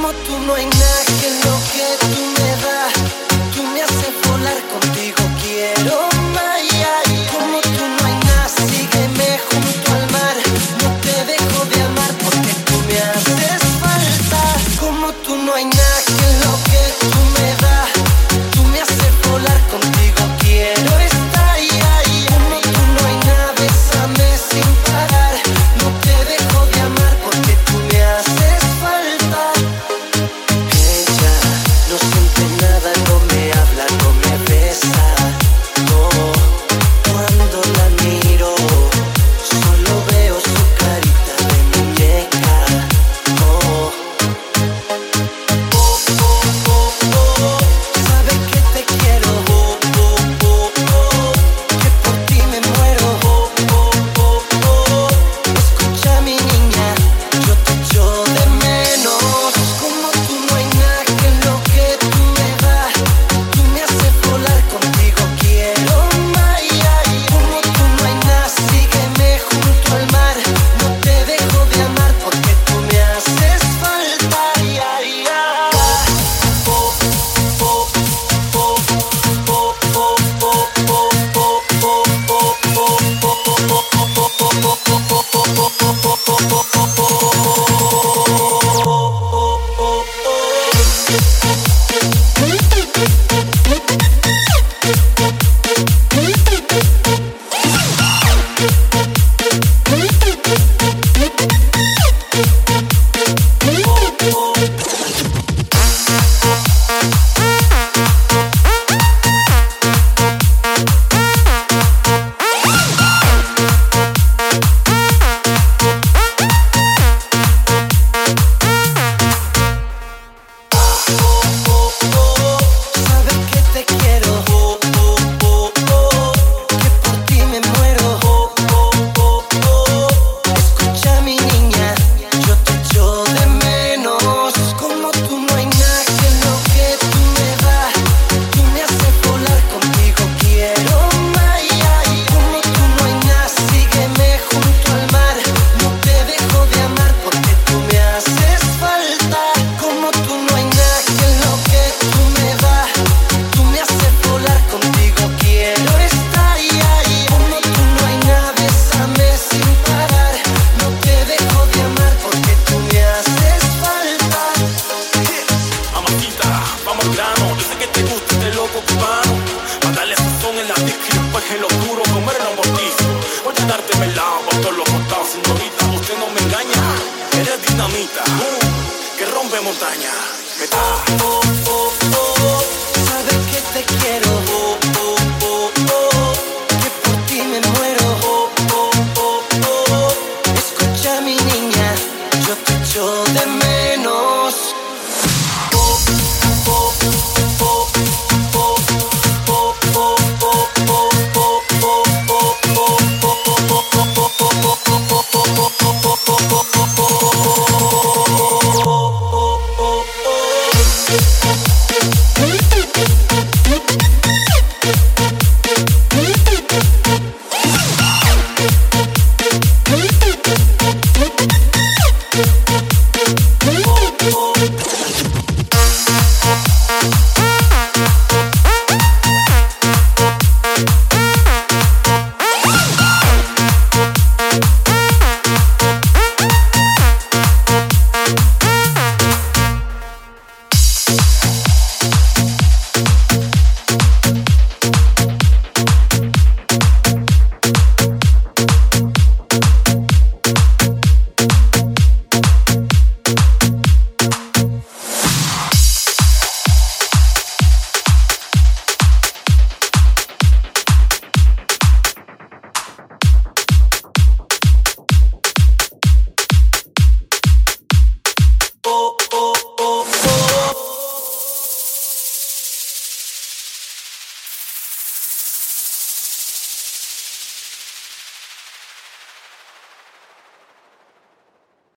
como tú no hay nada que lo que tú me das. Tú me haces volar contigo, quiero más. Como tú no hay nada, sígueme junto al mar. No te dejo de amar porque tú me haces falta. Como tú no hay nada. que rompe montaña.